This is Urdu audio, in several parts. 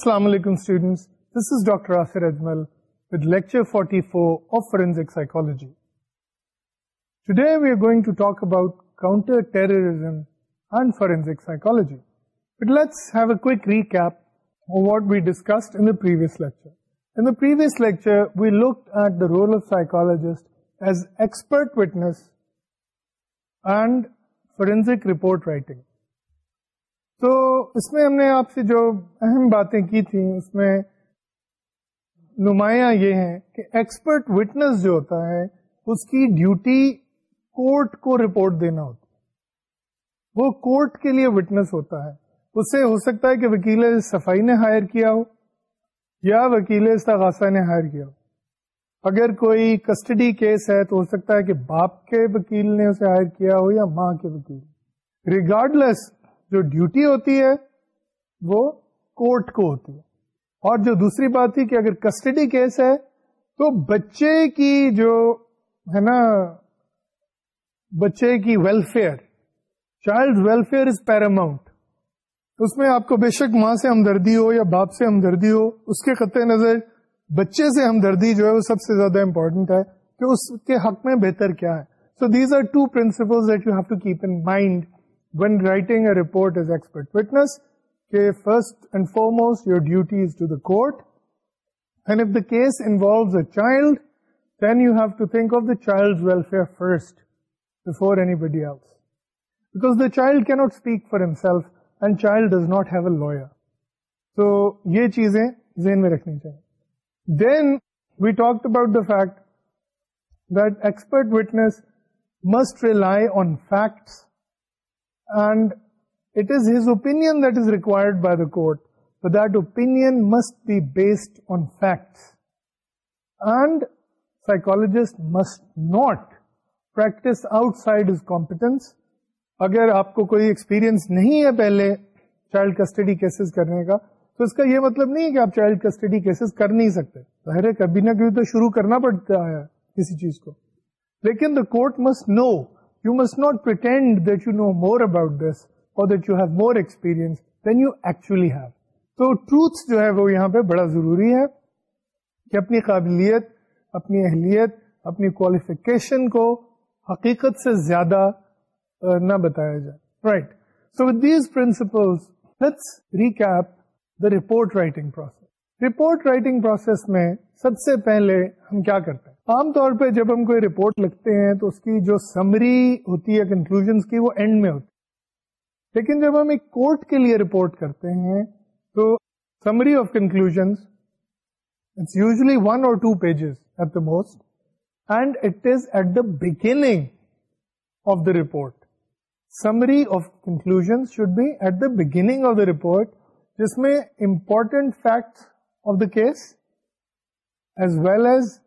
السلام علیکمزک رپورٹ رائٹنگ تو اس میں ہم نے آپ سے جو اہم باتیں کی تھیں اس میں نمایاں یہ ہیں کہ ایکسپرٹ وٹنس جو ہوتا ہے اس کی ڈیوٹی کورٹ کو رپورٹ دینا ہوتا ہے وہ کورٹ کے لیے وٹنس ہوتا ہے اس سے ہو سکتا ہے کہ وکیل صفائی نے ہائر کیا ہو یا وکیل استغاثہ نے ہائر کیا ہو اگر کوئی کسٹڈی کیس ہے تو ہو سکتا ہے کہ باپ کے وکیل نے اسے ہائر کیا ہو یا ماں کے وکیل ریگارڈ لیس جو ڈیوٹی ہوتی ہے وہ کورٹ کو ہوتی ہے اور جو دوسری بات تھی کہ اگر کسٹڈی کیس ہے تو بچے کی جو ہے نا بچے کی welfare child welfare is paramount اس میں آپ کو بے شک ماں سے ہمدردی ہو یا باپ سے ہمدردی ہو اس کے خطے نظر بچے سے ہمدردی جو ہے وہ سب سے زیادہ امپورٹنٹ ہے کہ اس کے حق میں بہتر کیا ہے so these are two principle keep in mind when writing a report as expert witness کے first and foremost your duty if the case involves a child what you have to think of the child welfare first before anybody because the child cannot speak for himself and child does not have a lawyer so یہ چیزیں زین میں رکھنی چاہیے then we talk about the fact the expert witness must rely on facts must be just must not practise outside his کو اگر آپ کو کوئی ایکسپیرئنس نہیں ہے پہلے چائلڈ کسٹڈی کیسز کرنے کا تو اس کا یہ مطلب نہیں ہے کہ آپ چائلڈ کسٹڈی کیسز کر نہیں سکتے ظاہر ہے کبھی نہ کبھی تو شروع کرنا پڑتا ہے کسی چیز کو لیکن the court must know you must not pretend you know more about this اور ٹروتس جو ہے وہ یہاں پہ بڑا ضروری ہے کہ اپنی قابلیت اپنی اہلیت اپنی کوالیفیکیشن کو حقیقت سے زیادہ نہ بتایا جائے right so with these principle report writing process report writing process میں سب سے پہلے ہم کیا کرتے عام طور پہ جب ہم کوئی رپورٹ لکھتے ہیں تو اس کی جو سمری ہوتی ہے کنکلوژ کی وہ اینڈ میں ہوتی ہے لیکن جب ہم ایک کورٹ کے لیے رپورٹ کرتے ہیں تو summary of conclusions it's usually one or two pages at the most and it is at the beginning of the report summary of conclusions should be at the beginning of the report جس میں important fact of the case as well as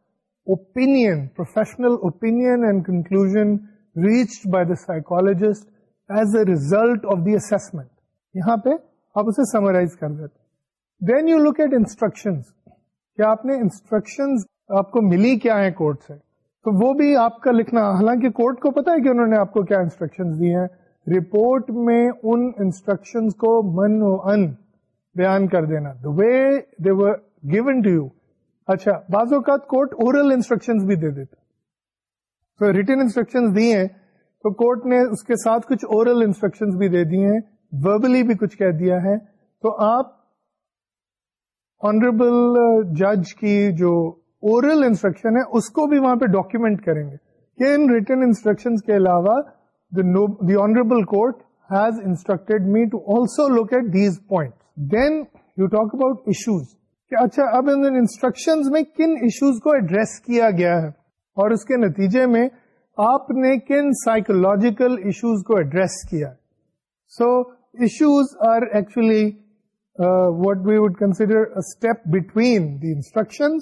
opinion, professional opinion and conclusion reached by the psychologist as a result of the assessment. یہاں پہ آپ اسے سمرائز کر دیتے then you look at instruction کیا آپ نے انسٹرکشنز آپ کو ملی کیا ہے کورٹ سے تو وہ بھی آپ کا لکھنا حالانکہ کورٹ کو پتا ہے کہ انہوں نے آپ کو کیا انسٹرکشن دی ہیں رپورٹ میں ان انسٹرکشن کو من و ان بیان کر دینا the way they given to you اچھا بعض اوقات کورٹ اورل انسٹرکشن بھی دے دیتے تو ریٹن انسٹرکشن دی ہیں تو کورٹ نے اس کے ساتھ کچھ اورل انسٹرکشن بھی دے دی ہیں وربلی بھی کچھ کہہ دیا ہے تو آپ آنریبل جج کی جو اورل انسٹرکشن ہے اس کو بھی وہاں پہ ڈاکیومینٹ کریں گے کہ ان ریٹن انسٹرکشن کے علاوہ the honourable court has instructed me to also look at these point then you talk about issues کہ اچھا اب انسٹرکشن میں کن ایشوز کو ایڈریس کیا گیا ہے اور اس کے نتیجے میں آپ نے کن سائکولوجیکل ایشوز کو ایڈریس کیا so issues are actually what we would consider step between the instruction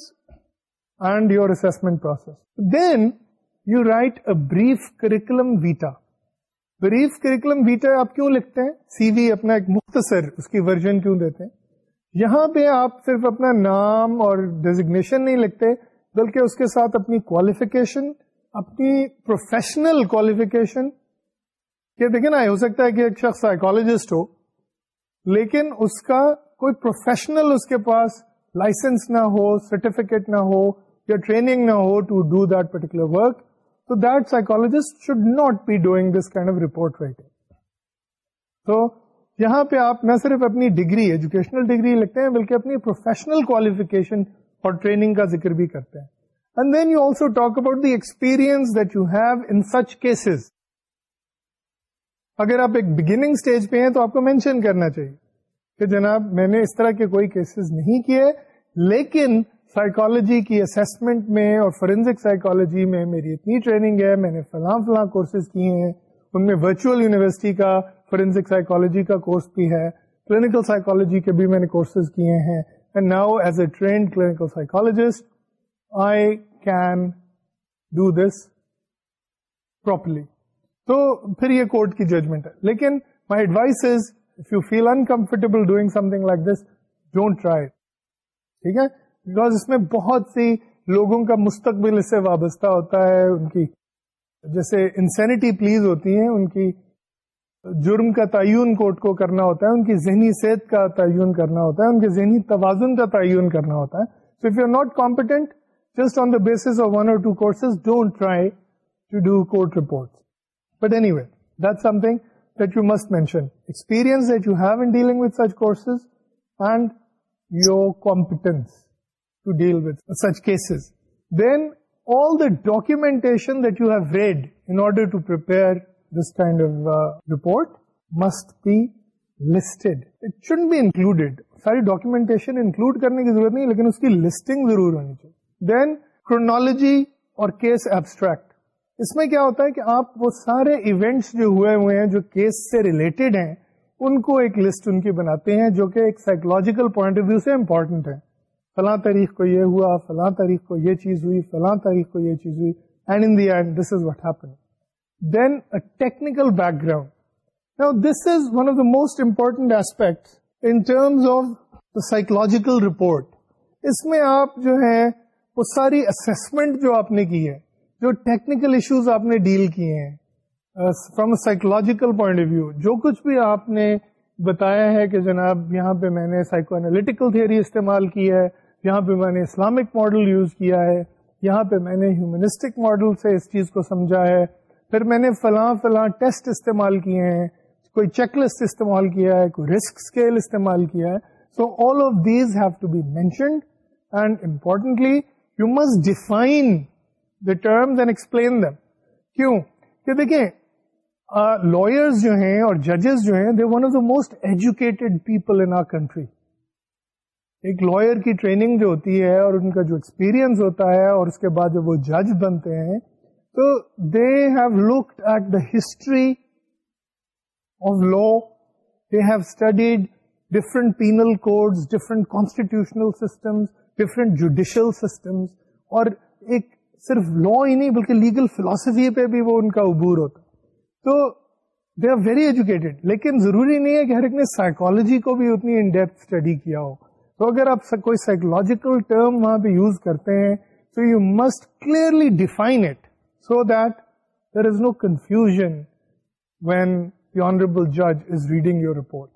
and your process then you write a brief curriculum vitae brief curriculum vitae آپ کیوں لکھتے ہیں سی وی اپنا ایک مختصر اس کی ورژن کیوں دیتے ہیں یہاں پہ آپ صرف اپنا نام اور ڈیزگنیشن نہیں لکھتے بلکہ اس کے ساتھ اپنی کوالیفکیشن اپنی پروفیشنل کوالیفکیشن یہ دیکھیں نا ہو سکتا ہے کہ ایک شخص سائیکالوجسٹ ہو لیکن اس کا کوئی پروفیشنل اس کے پاس لائسنس نہ ہو سرٹیفکیٹ نہ ہو یا ٹریننگ نہ ہو to do that particular work تو that psychologist should not be doing this kind of report writing تو یہاں پہ آپ نہ صرف اپنی ڈگری ایجوکیشنل ڈگری لکھتے ہیں بلکہ اپنی پروفیشنل کوالیفکیشن اور ٹریننگ کا ذکر بھی کرتے ہیں and then you also talk about the experience that you have in such cases اگر آپ ایک بگننگ اسٹیج پہ ہیں تو آپ کو مینشن کرنا چاہیے کہ جناب میں نے اس طرح کے کوئی کیسز نہیں کیے لیکن سائیکالوجی کی اسسمنٹ میں اور فورینزک سائیکالوجی میں میری اتنی ٹریننگ ہے میں نے فلاں فلاں کورسز کیے ہیں ان میں ورچوئل یونیورسٹی کا فورینسک سائیکولوجی کا کورس بھی ہے کلینکل سائیکولوجی کے بھی میں نے کورسز کیے ہیں and now as a trained clinical psychologist I can do this properly تو پھر یہ کورٹ کی ججمنٹ ہے لیکن my advice is if you feel uncomfortable doing something like this don't try ٹھیک ہے بیکاز اس میں بہت سی لوگوں کا مستقبل اس سے وابستہ ہوتا ہے ان کی جیسے انسینٹی پلیز ہوتی ہیں ان کی جرم کا تعین کورٹ کو کرنا ہوتا ہے ان کی ذہنی صحت کا تعین کرنا ہوتا ہے ان کے ذہنی توازن کا تعین کرنا ہوتا ہے so if you are not competent just on the base one اور two courses don't try to do court report but anyway that something that you must mention experience that you have in dealing such courses and your competence to deal with such cases then all the documentation that you have read in order to prepare report must be list it شلوڈیڈ ساری ڈاکومنٹن انکلوڈ کرنے کی ضرورت نہیں لیکن اس کی لسٹنگ ضرور ہونی چاہیے دین کروجی اور کیس ایبسٹریکٹ اس میں کیا ہوتا ہے کہ آپ وہ سارے ایونٹس جو ہوئے ہوئے ہیں جو کیس سے ریلیٹڈ ہیں ان کو ایک لسٹ ان کی بناتے ہیں جو کہ ایک سائیکولوجیکل پوائنٹ آف ویو سے امپورٹنٹ ہے فلاں تاریخ کو یہ ہوا فلاں تاریخ کو یہ چیز ہوئی فلاں تاریخ کو یہ چیز ہوئی and in the end this is what happen then a technical background this is one of the most important aspect of psychological report اس میں آپ جو ہے وہ ساری اسسمنٹ جو آپ نے کی ہے جو ٹیکنیکل ایشوز آپ نے ڈیل کیے ہیں from a psychological point of view جو کچھ بھی آپ نے بتایا ہے کہ جناب یہاں پہ میں نے سائیکو انالیٹیکل تھیوری استعمال کی ہے یہاں پہ میں نے اسلامک ماڈل یوز کیا ہے یہاں پہ میں نے ہیومنسٹک ماڈل سے اس چیز کو سمجھا ہے پھر میں نے فلاں فلاں ٹیسٹ استعمال کیے ہیں کوئی چیک لسٹ استعمال کیا ہے کوئی رسک اسکیل استعمال کیا ہے so all of these have to be mentioned and importantly you must define the terms and explain them کیوں کہ لوئرز uh, جو ہیں اور ججز جو ہیں they one of the most educated people in our country ایک لوئر کی ٹریننگ جو ہوتی ہے اور ان کا جو ایکسپیرئنس ہوتا ہے اور اس کے بعد جب وہ جج بنتے ہیں تو they have looked at the history of law they have studied different penal codes different constitutional systems different judicial systems اور ایک صرف لا ہی نہیں بلکہ لیگل فلاسفی پہ بھی وہ ان کا عبور ہوتا تو دے آر ویری ایجوکیٹڈ لیکن ضروری نہیں ہے کہ ہر ایک نے سائیکالوجی کو بھی اتنی ان ڈیپتھ اسٹڈی کیا ہو تو اگر آپ کوئی سائیکولوجیکل ٹرم وہاں پہ یوز کرتے ہیں تو you must clearly define it so that there is no confusion venerable جج is reading your report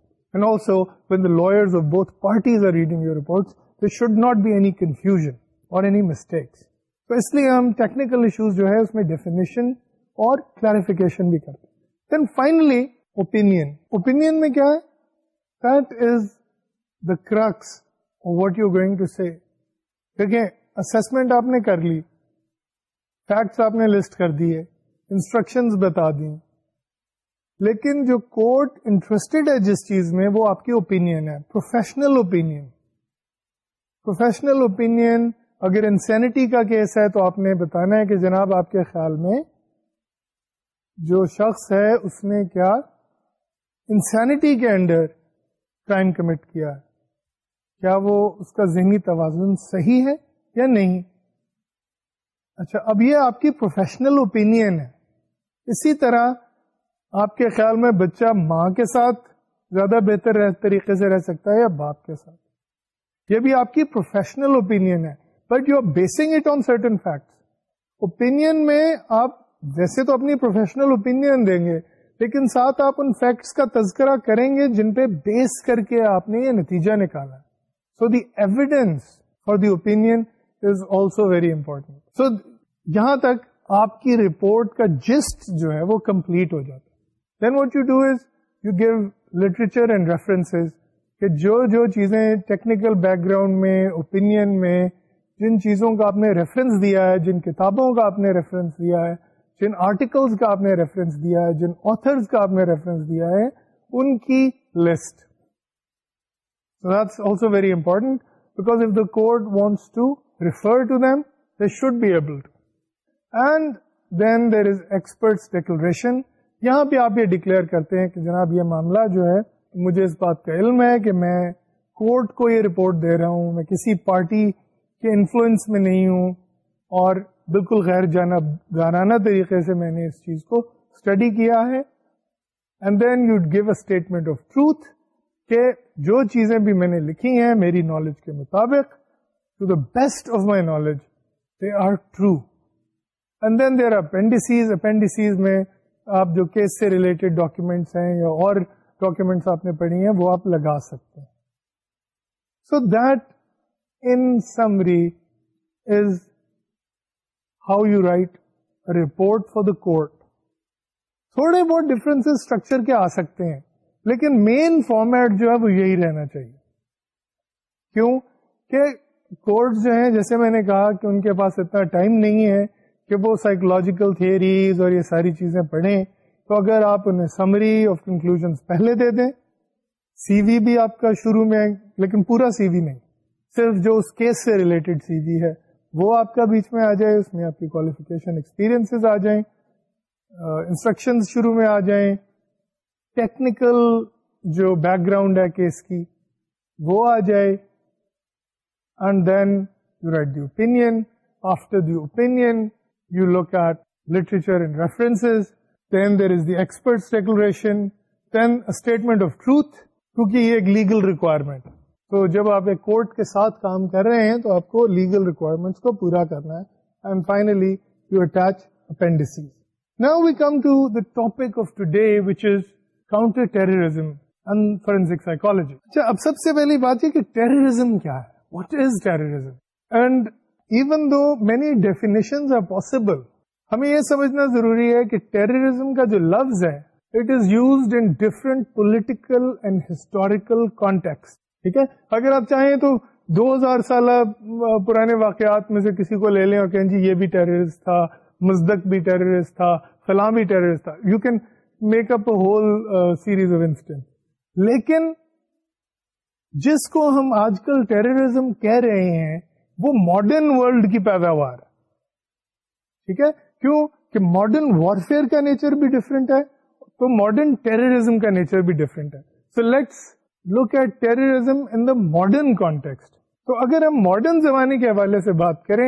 parties your reports there should not be any confusion اور اس لیے ہم ٹیکنیکل ایشوز جو ہے اس میں ڈیفینیشن اور کلیریفیکیشن بھی کرتے دین فائنلی اوپینئن اوپین میں کیا ہے this the crux what you going to see دیکھیں اسسمینٹ آپ نے کر لی فیکٹس آپ نے لسٹ کر دیے انسٹرکشن بتا دی لیکن جو کورٹ انٹرسٹیڈ ہے جس چیز میں وہ آپ کی اوپینئن ہے پروفیشنل اوپینئن پروفیشنل اوپینین اگر انسینٹی کا کیس ہے تو آپ نے بتانا ہے کہ جناب آپ کے خیال میں جو شخص ہے اس نے کیا انسینٹی کے انڈر کرائم کمٹ کیا ہے کیا وہ اس کا ذہنی توازن صحیح ہے یا نہیں اچھا اب یہ آپ کی پروفیشنل اوپینین ہے اسی طرح آپ کے خیال میں بچہ ماں کے ساتھ زیادہ بہتر طریقے سے رہ سکتا ہے یا باپ کے ساتھ یہ بھی آپ کی پروفیشنل اوپینین ہے but you are basing it on certain facts opinion میں آپ ویسے تو اپنی پروفیشنل اوپینین دیں گے لیکن ساتھ آپ ان فیکٹس کا تذکرہ کریں گے جن پہ بیس کر کے آپ نے یہ نتیجہ نکالا so the evidence for the opinion is also very important so جہاں تک آپ کی رپورٹ کا جسٹ جو ہے وہ کمپلیٹ ہو جاتا ہے then what you do is you give literature and reference کہ جو جو چیزیں ٹیکنیکل بیک گراؤنڈ میں اوپینین میں جن چیزوں کا آپ نے ریفرنس دیا ہے جن کتابوں کا آپ نے ریفرنس دیا ہے جن آرٹیکلس کا آپ نے ریفرنس دیا ہے جن آتھرز کا آپ نے ریفرنس دیا ہے ان کی list that's also very important because if the court wants to refer to them should and then there is experts declaration یہاں پہ آپ یہ ڈکلیئر کرتے ہیں کہ جناب یہ معاملہ جو ہے مجھے اس بات کا علم ہے کہ میں کورٹ کو یہ رپورٹ دے رہا ہوں میں کسی پارٹی کے انفلوئنس میں نہیں ہوں اور بالکل غیر جانب گانانہ طریقے سے میں نے اس چیز کو اسٹڈی کیا ہے and then you give a statement of truth کہ جو چیزیں بھی میں نے لکھی ہیں میری نالج کے مطابق to the best of my knowledge are true and then they appendices appendices میں آپ جو کیس سے ریلیٹڈ ڈاکیومینٹس ہیں یا اور ڈاکیومینٹس آپ نے پڑھی ہیں وہ آپ لگا سکتے ہیں so that in summary is how you write report for the court تھوڑے بہت ڈفرینس اسٹرکچر کے آ سکتے ہیں لیکن مین فارمیٹ جو ہے وہ یہی رہنا چاہیے کیوں کہ کورس جو ہیں جیسے میں نے کہا کہ ان کے پاس اتنا ٹائم نہیں ہے کہ وہ سائیکولوجیکل تھیئریز اور یہ ساری چیزیں پڑھیں تو اگر آپ انہیں سمری کنکلوژ پہلے دے دیں سی وی بھی آپ کا شروع میں لیکن پورا سی وی نہیں صرف جو اس کیس سے ریلیٹڈ سی وی ہے وہ آپ کا بیچ میں آ جائے اس میں آپ کی کوالیفکیشن ایکسپیرینس آ جائیں انسٹرکشن شروع میں آ جائیں ٹیکنیکل جو بیک گراؤنڈ ہے کیس کی وہ آ جائے after the opinion you look at literatures then there is the experts declaration statement of truth کیونکہ یہ ایک لیگل ریکوائرمنٹ تو جب آپ ایک کورٹ کے ساتھ کام کر رہے ہیں تو آپ کو لیگل ریکوائرمنٹ کو پورا کرنا finalise now we come to the topic of today which is counter terrorism in forensic psychology اچھا اب سب سے پہلی بات یہ کہ ٹیررزم کیا ہے what is terrorism and even though many definition ہمیں یہ سمجھنا ضروری ہے کہ ٹیررزم کا جو لفظ ہے it is used in different political and historical context ٹھیک ہے اگر آپ چاہیں تو دو ہزار سالہ پرانے واقعات میں سے کسی کو لے لیں اور کہیں جی یہ بھی ٹیررسٹ تھا مزدک بھی ٹیررسٹ تھا فلاں بھی ٹیررسٹ تھا you can make up whole series of instant لیکن جس کو ہم آج کل ٹیررزم کہہ رہے ہیں وہ ماڈرن ورلڈ کی پیداوار ہے ٹھیک ہے کیوں کہ ماڈرن وارفیئر کا نیچر بھی ڈفرینٹ ہے تو ماڈرن ٹیررزم کا نیچر بھی ڈفرینٹ ہے so let's look at terrorism in the modern context تو اگر ہم ماڈرن زمانے کے حوالے سے بات کریں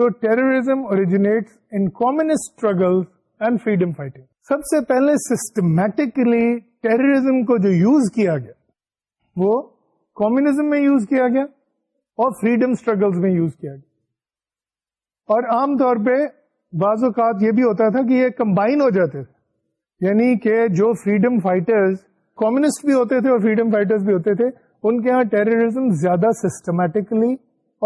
تو terrorism originate in communist struggle and freedom fighting سب سے پہلے سسٹمیٹکلی ٹیررزم کو جو یوز کیا گیا وہ میں یوز کیا گیا اور فریڈم اسٹرگل میں یوز کیا گیا اور عام طور پہ بعض اوقات یہ بھی ہوتا تھا کہ یہ کمبائن ہو جاتے تھے یعنی کہ جو فریڈم فائٹرز کمسٹ بھی ہوتے تھے اور فریڈم فائٹرز بھی ہوتے تھے ان کے ہاں ٹیررزم زیادہ سسٹمیٹکلی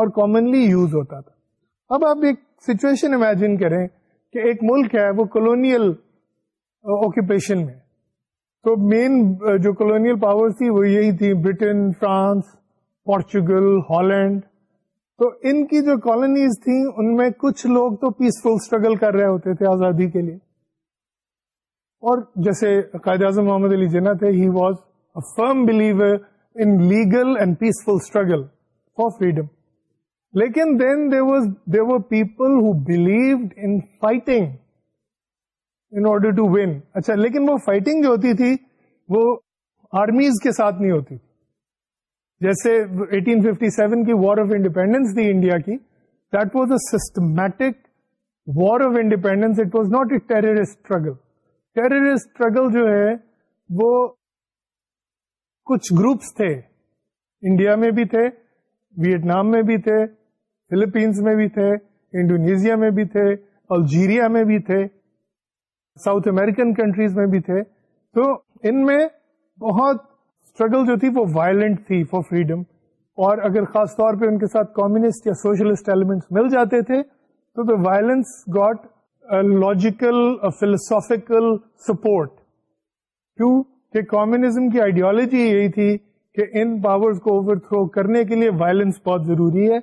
اور کامنلی یوز ہوتا تھا اب آپ ایک سچویشن امیجن کریں کہ ایک ملک ہے وہ کلونیل آکوپیشن میں تو مین uh, جو کالونیل پاور تھی وہ یہی تھی برٹن فرانس پورچوگل ہالینڈ تو ان کی جو کالونیز تھیں ان میں کچھ لوگ تو پیسفل اسٹرگل کر رہے ہوتے تھے آزادی کے لیے اور جیسے قائد اعظم محمد علی جنا تھے he was a firm believer in legal and peaceful struggle for freedom لیکن then they was they were people who believed in fighting in order to win اچھا لیکن وہ فائٹنگ جو ہوتی تھی وہ آرمیز کے ساتھ نہیں ہوتی جیسے 1857 کی وار آف انڈیپینڈنس تھی انڈیا کی that was a systematic war of independence was not a terrorist struggle terrorist struggle جو ہے وہ کچھ گروپس تھے انڈیا میں بھی تھے ویتنام میں بھی تھے فلپینس میں بھی تھے انڈونیزیا میں بھی تھے الجیریا میں بھی تھے ساؤتھ امیرکن کنٹریز میں بھی تھے تو ان میں بہت اسٹرگل جو تھی وہ وائلنٹ تھی فار فریڈم اور اگر خاص طور پہ ان کے ساتھ کمیونسٹ یا سوشلسٹ ایلیمنٹ مل جاتے تھے تو the violence got logical philosophical support کیوں کہ کمیونزم کی آئیڈیالوجی یہی تھی کہ ان پاور کو اوور تھرو کرنے کے لیے وائلنس بہت ضروری ہے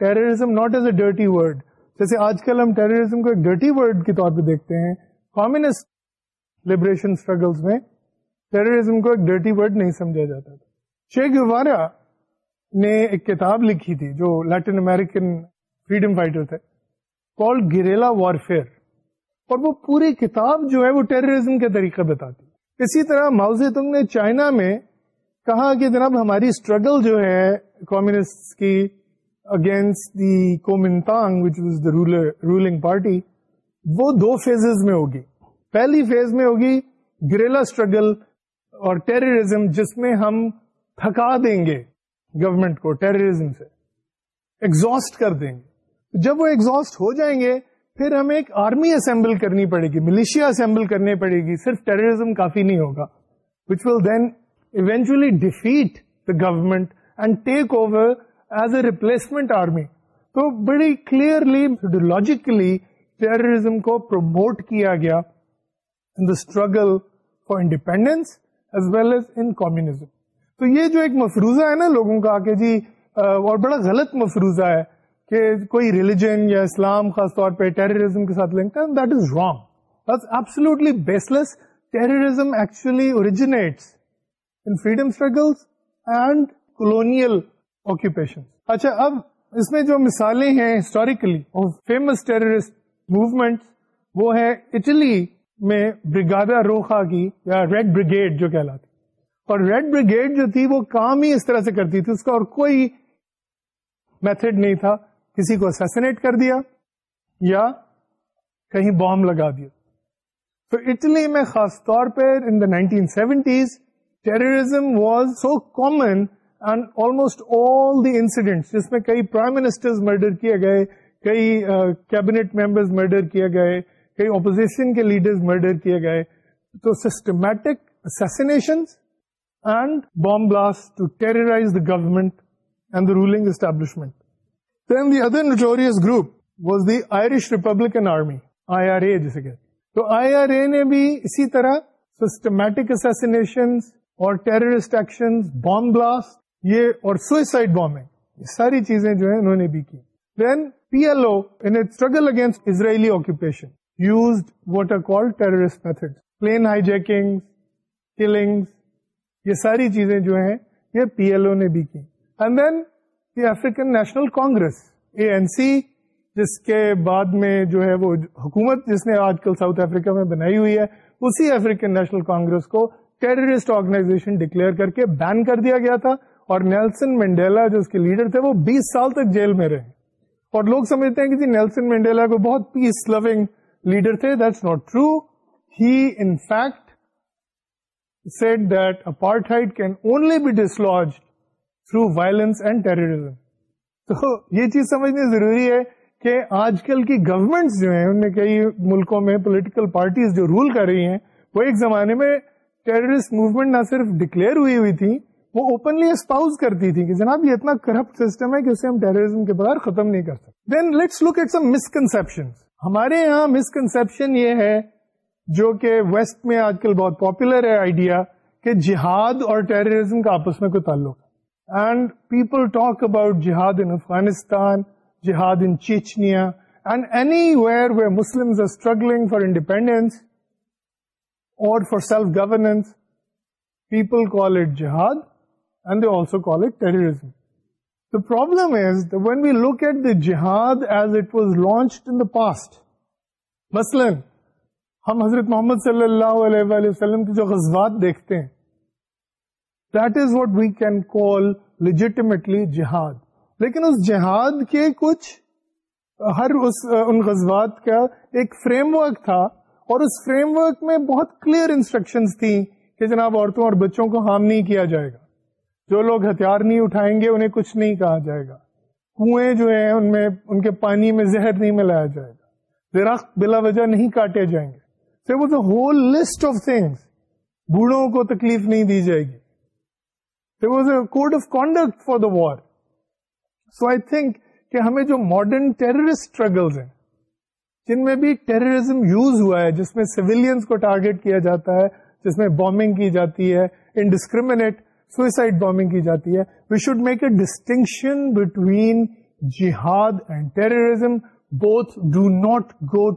ڈرٹی ورڈ جیسے آج کل ہم ٹیرریزم کو ایک ڈرٹی ورڈ کے طور پہ دیکھتے ہیں کامسٹ لبریشن اسٹرگلس میں کو ایک ڈرٹی ورڈ نہیں سمجھا جاتا تھا شیخ گوارا نے ایک کتاب لکھی تھی جو لیٹن امیریکن فریڈم فائٹر تھے کال گریلا وارفیئر اور وہ پوری کتاب جو ہے وہ ٹیرریزم کے طریقے بتاتی اسی طرح ماؤزے تنگ نے چائنا میں کہا کہ جناب ہماری اسٹرگل جو ہے کمسٹ کی اگینسٹ دی کو رولنگ پارٹی وہ دو فیزز میں ہوگی پہلی فیز میں ہوگی گریلا اسٹرگل اور ٹیررزم جس میں ہم تھکا دیں گے گورنمنٹ کو ٹیررزم سے ایگزاسٹ کر دیں گے جب وہ ایگزاسٹ ہو جائیں گے پھر ہمیں ایک آرمی اسمبل کرنی پڑے گی ملیشیا اسمبل کرنی پڑے گی صرف ٹیررزم کافی نہیں ہوگا which will then eventually defeat the government and take over as a replacement army تو بڑی کلیئرلیجیکلی ٹیررزم کو پروموٹ کیا گیا in the struggle for independence as well as in تو یہ جو ایک مفروضہ ہے نا لوگوں کا کہ جی اور بڑا غلط مفروضہ ہے کہ کوئی ریلیجن یا اسلام خاص طور پہ ٹیررزم کے ساتھ لنک ہے that is wrong absolutely baseless terrorism actually originates in freedom and اور اچھا اب اس میں جو مثالیں ہیں ہسٹوریکلی فیمس ٹیررسٹ موومینٹ وہ ہے اٹلی میں بریگادا روخا کی یا ریڈ بریگیڈ جو کہلاتی اور ریڈ بریگیڈ جو تھی وہ کام ہی اس طرح سے کرتی تھی اس کا اور کوئی میتھڈ نہیں تھا کسی کو اسیسنیٹ کر دیا یا کہیں بام لگا دیا تو اٹلی میں خاص طور پہ terrorism was so common incident جس میں کئی پرائم منسٹر مرڈر کیے گئے کئی کیبنیٹ ممبرز مرڈر کیے گئے کئی اپوزیشن کے لیڈر مرڈر کیے گئے تو systematic and bomb blast to terrorise the government and the ruling establishment then the other notorious group was the Irish Republican Army I R A جسے کہ تو آئی آر اے نے بھی اسی طرح سسٹمیٹک اسیسنیشن اور ٹیررسٹ ایکشن بام بلاسٹ یہ اور سوئسائڈ بامبنگ یہ ساری چیزیں جو ہیں انہوں نے بھی کی then P L O in struggle against Israeli occupation use what are call terrorist method plane hijacking killing یہ ساری چیزیں جو ہیں یہ پی ایل او نے بھی کی and then the African National Congress A N C جس کے بعد میں جو ہے وہ حکومت جس نے آج کل ساؤتھ افریقہ میں بنائی ہوئی ہے اسی افریقن نیشنل کانگریس کو ٹیررسٹ آرگنائزیشن ڈکلیئر کر کے بین کر دیا گیا تھا اور نیلسن مینڈیلا جو اس کے لیڈر تھے وہ بیس سال تک جیل میں رہے اور لوگ سمجھتے ہیں کہ جی نیلسن مینڈیلا کو بہت پیس لونگ لیڈر تھے that's not true he in fact said that apartheid can only be dislodge through violence and terrorism تو یہ چیز سمجھنی ضروری ہے کہ آج کل کی گورمنٹ جو ہیں ان میں کئی ملکوں میں پولیٹیکل پارٹیز جو رول کر رہی ہیں وہ ایک زمانے میں ٹیررسٹ موومنٹ نہ صرف ڈکلیئر ہوئی ہوئی تھی وہ اوپنلی اسپاؤز کرتی تھی کہ جناب یہ اتنا کرپٹ سسٹم ہے کہ اسے ہم ٹیررزم کے بغیر ختم نہیں کر سکتے then let's look at some misconception ہمارے یہاں مسکنسپشن یہ ہے جو کہ ویسٹ میں آج کل بہت پاپولر ہے آئیڈیا کہ جہاد اور ٹیررزم کا آپس میں کوئی تعلق ہے and people talk about jihad in Afghanistan jihad in Chechnya and anywhere Muslim struggling for independence اور for self governance people call it jihad and they also call it terrorism. The problem is that when we look at the jihad as it was launched in the past, مثلاً ہم حضرت محمد صلی اللہ علیہ وآلہ وسلم کی جو غزوات دیکھتے ہیں that is what we can call legitimately جہاد لیکن اس جہاد کے کچھ ہر اس ان غزوات کا ایک فریم ورک تھا اور اس فریم ورک میں بہت کلیئر انسٹرکشنز تھیں کہ جناب عورتوں اور بچوں کو ہارم نہیں کیا جائے گا جو لوگ ہتھیار نہیں اٹھائیں گے انہیں کچھ نہیں کہا جائے گا کنویں جو ہیں ان میں ان کے پانی میں زہر نہیں ملایا جائے گا درخت بلا وجہ نہیں کاٹے جائیں گے ہول لسٹ آف تھنگس بوڑھوں کو تکلیف نہیں دی جائے گی was a code of conduct for the war so I think کہ ہمیں جو ماڈرن ٹیررسٹ اسٹرگلس ہیں جن میں بھی ٹیررزم یوز ہوا ہے جس میں سویلینس کو ٹارگیٹ کیا جاتا ہے جس میں بامبنگ کی جاتی ہے انڈسکریمنیٹ سوئسائڈ بامبنگ کی جاتی ہے we should make a distinction between jihad and terrorism both do not go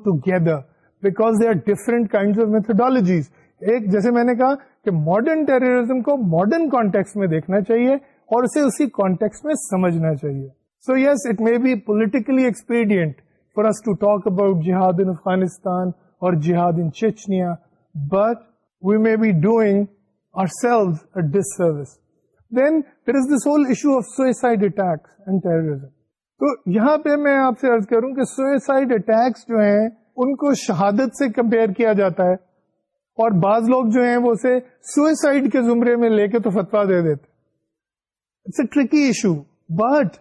because they are different kind of methodologies ایک جیسے میں نے کہا کہ ماڈرن ٹیررزم کو ماڈرن کانٹیکس میں دیکھنا چاہیے اور اسے اسی کانٹیکس میں سمجھنا چاہیے so yes it may be politically expedient for us to talk about jihad in Afghanistan اور jihad in Chechnya but we may be doing ourselves a disservice. Then there is this whole issue of suicide attacks and terrorism. تو یہاں پہ میں آپ سے عرض کروں کہ سوئسائڈ اٹیکس جو ہیں ان کو شہادت سے کمپیئر کیا جاتا ہے اور بعض لوگ جو ہیں وہ اسے سوئسائڈ کے زمرے میں لے کے تو فتوا دے دیتے it's a tricky issue but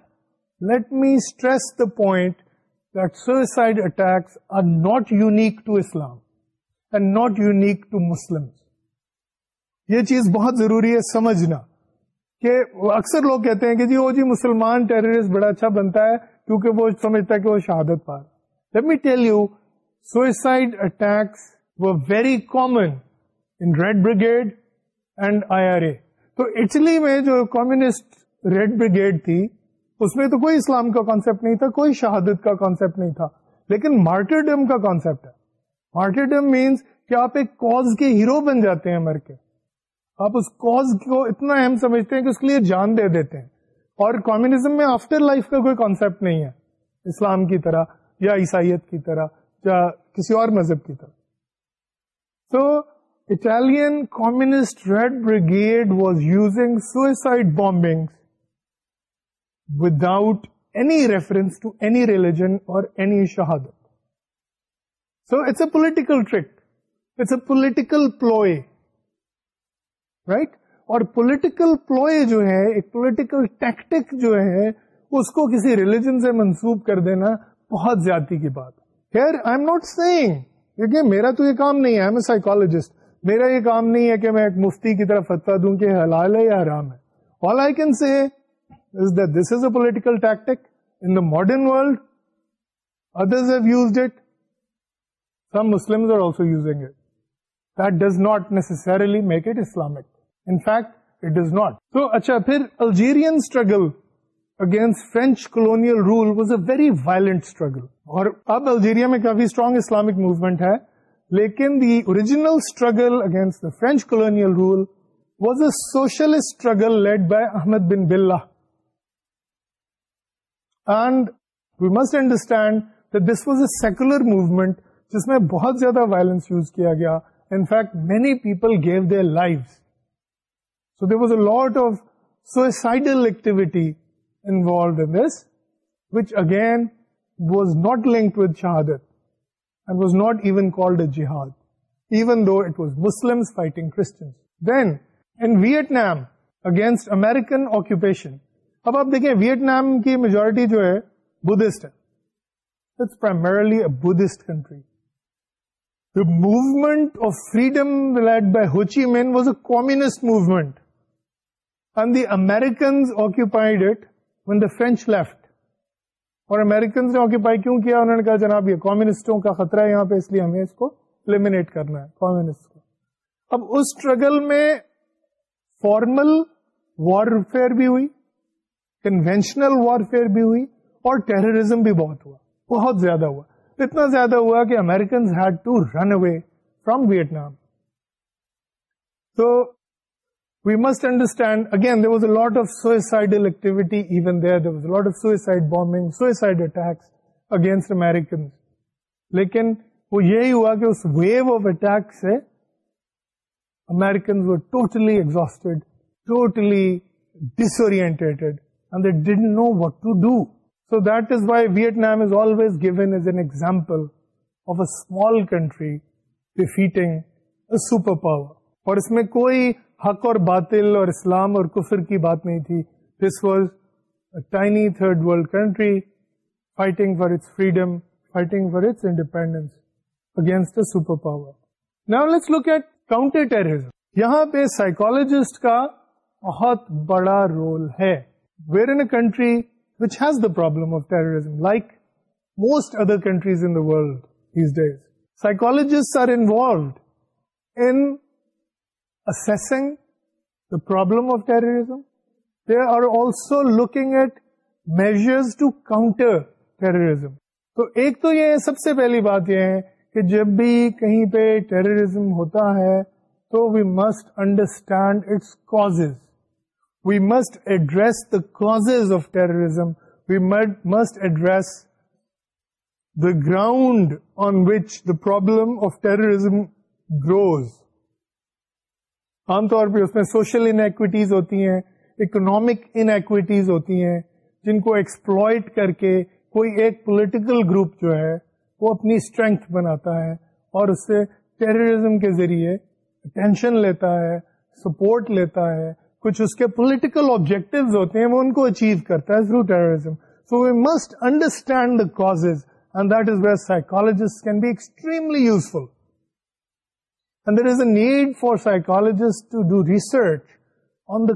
let me stress the point that suicide attacks are not unique to Islam and not unique to Muslim یہ چیز بہت ضروری ہے سمجھنا کہ اکثر لوگ کہتے ہیں کہ جی وہ جی مسلمان ٹیررسٹ بڑا اچھا بنتا ہے کیونکہ وہ سمجھتا ہے کہ وہ شہادت پار you suicide suicide very common in Red Brigade and I R A تو اٹلی میں جو کمسٹ ریڈ بریگیڈ تھی اس میں تو کوئی اسلام کا کانسیپٹ نہیں تھا کوئی شہادت کا کانسیپٹ نہیں تھا لیکن مارٹرڈم کا کانسیپٹ ہے مارٹرڈم مینس کہ آپ ایک کوز کے ہیرو بن جاتے ہیں امریکہ آپ اس کوز کو اتنا اہم سمجھتے ہیں کہ اس کے لیے جان دے دیتے ہیں اور کمیونزم میں آفٹر لائف کا کوئی کانسیپٹ نہیں ہے اسلام کی طرح یا عیسائیت کی طرح یا کسی اور مذہب کی طرح so Italian communist Red Brigade was using suicide bombing without any reference to any religion اور اینی شہادت so it's a political trick it's a political ploy right right? اور پولیٹیکل پلوئے جو ہے ایک پولیٹیکل ٹیکٹک جو ہے اس کو کسی ریلیجن سے منسوب کر دینا بہت زیادتی کی بات خیر آئی ایم ناٹ سیئنگ کیونکہ میرا تو یہ کام نہیں ہے ایم اے سائیکولوجسٹ میرا یہ کام نہیں ہے کہ میں ایک مفتی کی طرف فتوا دوں کہ حلال ہے یا حرام ہے all I can see is that this is a political tactic in the modern world others have used it some Muslim are also using it that does not necessarily make it Islamic in fact it is not تو اچھا پھر Algerian struggle against French colonial rule was a very violent struggle اور اب الجیریا میں کافی اسٹرانگ اسلامک موومنٹ ہے لیکن the original struggle against the French colonial rule was a socialist struggle led by Ahmed Ben Bella and we must understand this was a secular movement جس میں بہت زیادہ وائلنس یوز کیا گیا in fact many people gave their life So there was a lot of suicidal activity involved in this, which again was not linked with Shahadat and was not even called a jihad, even though it was Muslims fighting Christians. Then in Vietnam against American occupation, اب آپ دیکھیں ویتنام کی میجورٹی جو ہے بدھسٹ ہے it's primarily a Buddhist country the movement of freedom led by Ho Chi Minh was a communist movement the Americans occupied French left اور امیرکنز نے آکوپائی کیوں کیا انہوں نے کہا جناب یہ کمیونسٹوں کا خطرہ ہے ہے یہاں پہ اس اس لیے ہمیں کو کو کرنا کمیونسٹ اب اس اسٹرگل میں فارمل وار فیئر بھی ہوئی کنوینشنل وار فیئر بھی ہوئی اور ٹیررزم بھی بہت ہوا بہت زیادہ ہوا اتنا زیادہ ہوا کہ Americans had to run away from Vietnam تو we must understand they didn't know what to do so is why Vietnam is always given کنٹریگ super power اور اس میں کوئی حق اور باطل اور اسلام اور کفر کی بات نہیں تھی this was tiny third world country fighting for its freedom fighting for its independence against super power now let's look at counter terrorism یہاں پہ سائیکولوجسٹ کا بہت بڑا رول ہے where in a country which has the problem of terrorism like most other countries in the world these days psychologist are involved in assessing the problem of terrorism. They are also looking at measures to counter terrorism. تو ایک تو یہ سب سے پہلی بات یہ ہے کہ جب بھی کہیں پہ ٹیررزم ہوتا ہے تو we must understand its cause we must address the cause of terrorism we must address the ground on which the problem of terrorism grows عام طور پہ اس میں سوشل ان ایکویٹیز ہوتی ہیں اکنامک ان ایکویٹیز ہوتی ہیں جن کو ایکسپلوئٹ کر کے کوئی ایک پولیٹیکل گروپ جو ہے وہ اپنی اسٹرینتھ بناتا ہے اور اس سے ٹیررزم کے ذریعے اٹینشن لیتا ہے سپورٹ لیتا ہے کچھ اس کے پولیٹیکل آبجیکٹیوز ہوتے ہیں وہ ان کو اچیو کرتا ہے through terrorism so we must understand the cause and that is where psychologist can be extremely useful there is a need for psychologist to do research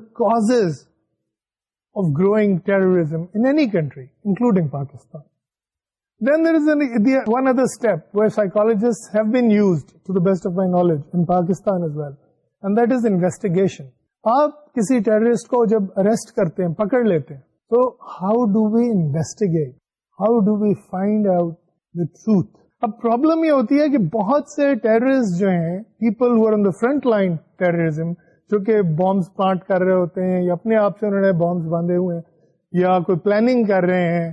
then دیرکولگیشن آپ کسی ٹیررسٹ کو جب اریسٹ کرتے ہیں پکڑ لیتے ہیں تو how do investigate how do we find out اب پرابلم یہ ہوتی ہے کہ بہت سے ٹیررسٹ جو ہیں people who front line terrorism جو کہ بامبس پلانٹ کر رہے ہوتے ہیں یا اپنے آپ سے انہوں نے بامبس باندھے ہوئے ہیں یا کوئی پلاننگ کر رہے ہیں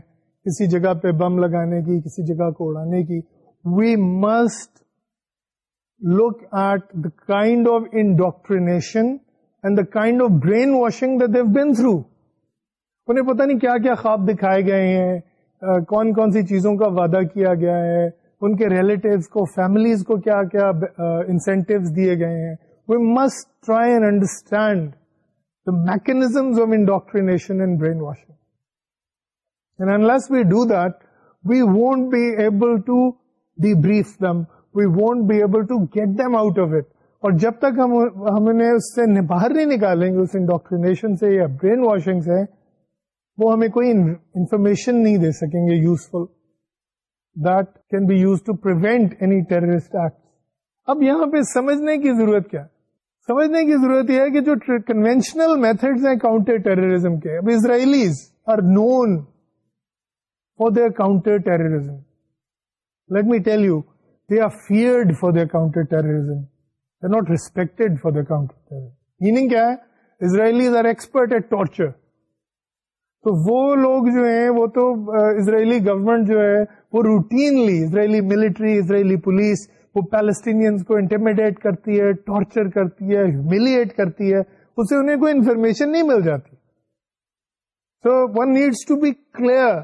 کسی جگہ پہ بم لگانے کی کسی جگہ کو اڑانے کی we must look at the kind of indoctrination and the kind of brainwashing they've been through انہیں پتا نہیں کیا کیا خواب دکھائے گئے ہیں کون کون سی چیزوں کا وعدہ کیا گیا ہے ان کے ریلیٹیوز کو فیملیز کو کیا کیا انسینٹیوز دیے گئے ہیں we must try and understand the mechanisms of indoctrination and brainwashing and unless we do that we won't be able to debrief them we won't be able to get them out of it اور جب تک ہم ہم انہیں اس سے باہر نہیں نکالیں گے اس انڈاکٹرینیشن سے یا برین واشنگ سے وہ ہمیں کوئی انفارمیشن نہیں دے سکیں گے یوزفل اب یہاں پہ سمجھنے کی ضرورت کیا سمجھنے کی ضرورت یہ ہے کہ جو کنوینشنل میتھڈ ہیں کاؤنٹر ٹیررزم کے اب Israelis are known for their counter terrorism let me tell you they are fair counter terrorism they are not respect for the counters meaning کیا ہے Israelis are expert at torture تو وہ لوگ جو ہیں وہ تو اسرائیلی گورنمنٹ جو ہے وہ routinely Israeli military Israeli police وہ پیلسٹینینس کو انٹرمیڈیٹ کرتی ہے ٹارچر کرتی ہے ہیوملیٹ کرتی ہے اسے انہیں کوئی انفارمیشن نہیں مل جاتی so one needs to be clear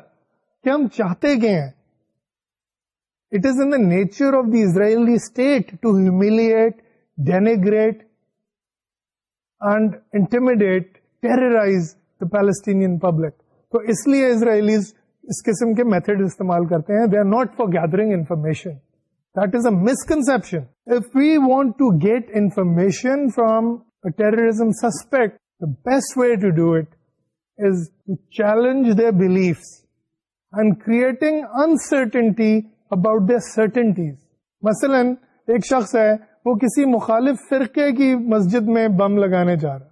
کہ ہم چاہتے گئے ہیں it is in the nature of the Israeli state to humiliate denigrate and intermediate terrorize Palestine public تو اس لیے اسرائیلیز اس قسم کے میتھڈ استعمال کرتے ہیں they are not for gathering information that is a misconception if we want to get information from terrorism suspect the best way to to do it is challenge their beliefs and creating uncertainty about their certainties مثلاً ایک شخص ہے وہ کسی مخالف فرقے کی مسجد میں بم لگانے جا رہا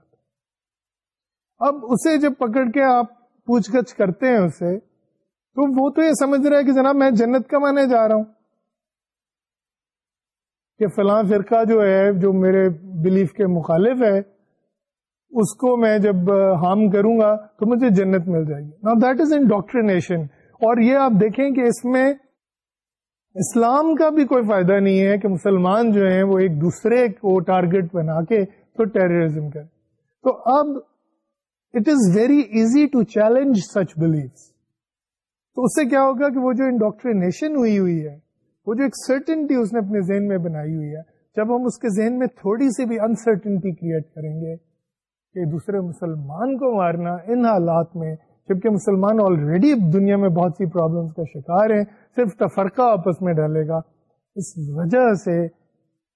اب اسے جب پکڑ کے آپ پوچھ گچھ کرتے ہیں اسے تو وہ تو یہ سمجھ رہا ہے کہ جناب میں جنت کا مانے جا رہا ہوں کہ فلاں فرقہ جو ہے جو میرے بلیف کے مخالف ہے اس کو میں جب ہارم کروں گا تو مجھے جنت مل جائے گی نا دیٹ از ان اور یہ آپ دیکھیں کہ اس میں اسلام کا بھی کوئی فائدہ نہیں ہے کہ مسلمان جو ہیں وہ ایک دوسرے کو ٹارگٹ بنا کے تو ٹیررزم کریں تو اب it is very easy to challenge such belief تو اس سے کیا ہوگا کہ وہ جو ہوئی ہوئی ہے وہ جو ایک سرٹنٹی اس نے اپنے ذہن میں بنائی ہوئی ہے جب ہم اس کے ذہن میں تھوڑی سی بھی انسرٹنٹی کریٹ کریں گے کہ دوسرے مسلمان کو مارنا ان حالات میں جبکہ مسلمان آلریڈی دنیا میں بہت سی پرابلمس کا شکار ہیں صرف تفرقہ آپس میں ڈالے گا اس وجہ سے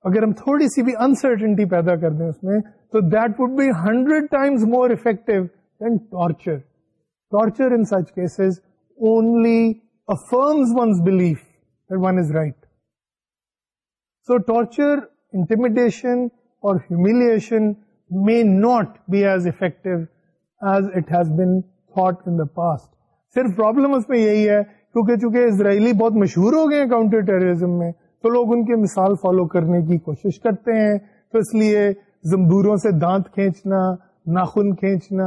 اگر ہم تھوڑی سی بھی انسرٹنٹی پیدا کر دیں اس میں hundred times more torture intimidation اور not be as effective as it has been thought in past صرف پرابلم اس میں یہی ہے کیونکہ چونکہ اسرائیلی بہت مشہور ہو گئے کاؤنٹر ٹیررزم میں تو لوگ ان کی مثال فالو کرنے کی کوشش کرتے ہیں تو اس لیے زمبوروں سے دانت کھینچنا ناخن کھینچنا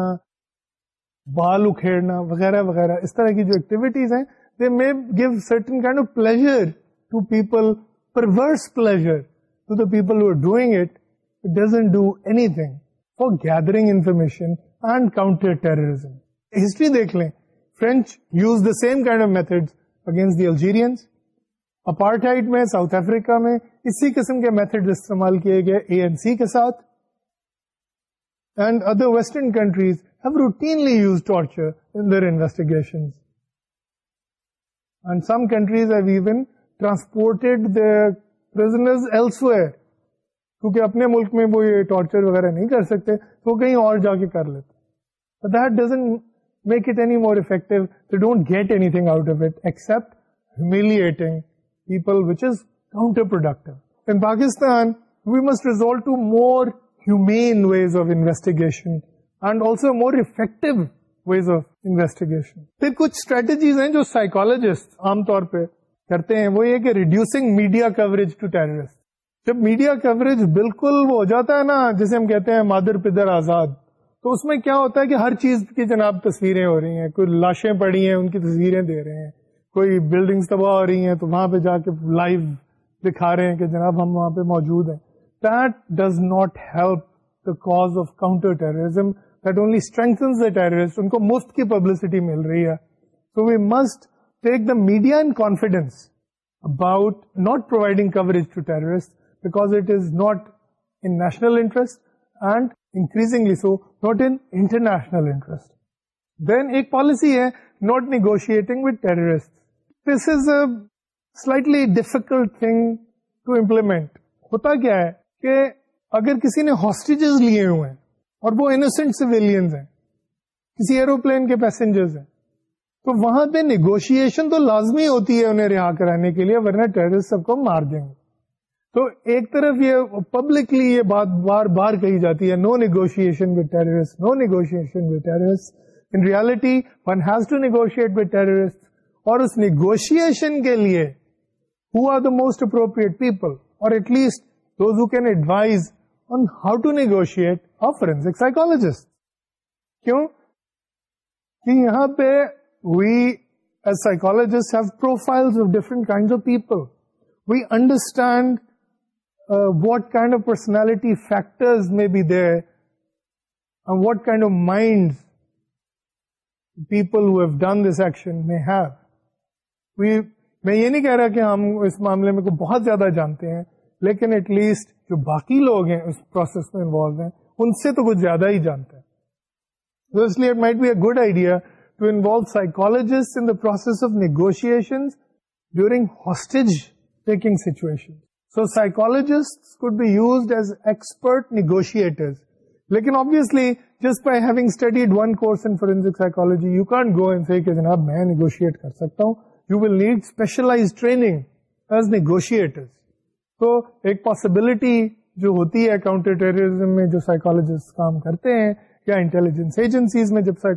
بال اکھیڑنا وغیرہ وغیرہ اس طرح کی جو ایکٹیویٹیز ہیں they may give certain kind of pleasure to people perverse pleasure to the people who doing it it doesn't do anything for gathering information and counter terrorism history دیکھ لیں French use the same kind of method against the Algerians apartheid میں ساؤتھ افریقہ میں اسی قسم کے میتھڈ استعمال کیے گئے اے این سی کے ساتھ اپنے ملک میں وہ ٹارچر وغیرہ نہیں کر سکتے تو وہ کہیں اور جا کے کر لیتے get anything out of it excepting people which is counter product in Pakistan we must resolve to more پھر کچھ اسٹریٹجیز ہیں جو سائیکولوجسٹ عام طور پہ کرتے ہیں وہ یہ کہ reducing media coverage to terrorist جب میڈیا کوریج بالکل وہ ہو جاتا ہے نا جسے ہم کہتے ہیں مادر پدر آزاد تو اس میں کیا ہوتا ہے کہ ہر چیز کی جناب تصویریں ہو رہی ہیں کوئی لاشیں پڑی ہیں ان کی تصویریں دے رہے ہیں کوئی بلڈنگز تباہ ہو رہی ہیں تو وہاں پہ جا کے لائیو دکھا رہے ہیں کہ جناب ہم وہاں پہ موجود ہیں ز not help the cause of counter terrorism they only strengthens the terror ان کو موسٹ کی پبلسٹی مل رہی ہے so we must take the media in confidence about not providing coverage to terroristic is not in national interest and increasing so not international interest then ایک پالیسی ہے not negotiating with terrorist this is a slightly difficult thing to implement ہوتا کیا ہے کہ اگر کسی نے ہاسٹیجز لیے ہوئے ہیں اور وہ انوسینٹ سویلینز ہیں کسی ایروپلین کے پیسنجرز ہیں تو وہاں پہ نیگوشیشن تو لازمی ہوتی ہے انہیں رہا کرانے کے لیے ورنہ ٹیررسٹ سب کو مار دیں گے تو ایک طرف یہ پبلکلی یہ بات بار بار کہی جاتی ہے no negotiation with terrorist no negotiation with terrorist in reality one has to negotiate terrorist اور اس نیگوشیشن کے لیے who are the most appropriate people اور at least those who can advise on how to negotiate a forensic psychologist. کیوں کہ یہاں پہ we as psychologists have profiles of different kinds of people. We understand uh, what kind of personality factors may be there and what kind of minds people who have done this action may have. We, میں یہ نہیں کہہ رہا کہ ہم اس معاملے میں کو بہت زیادہ جانتے ہیں لیکن ایٹ لیسٹ جو باقی لوگ ہیں اس پروسیس میں انوالو ہیں ان سے تو کچھ زیادہ ہی جانتے ہیں تو اس لیے might be a good idea to involve psychologist in the process of negotiation during hostage taking situation so psychologist could be use as expert negotiators لیکن obviously having studied one course in forensic psychology you can't go and see کہ جناب میں نیگوشیٹ کر سکتا ہوں you will need specialize training as negotiator تو ایک پاسبلٹی جو ہوتی ہے کاؤنٹر ٹیرریزم میں جو سائیکولوجسٹ کام کرتے ہیں یا انٹیلیجنس ایجنسیز میں جب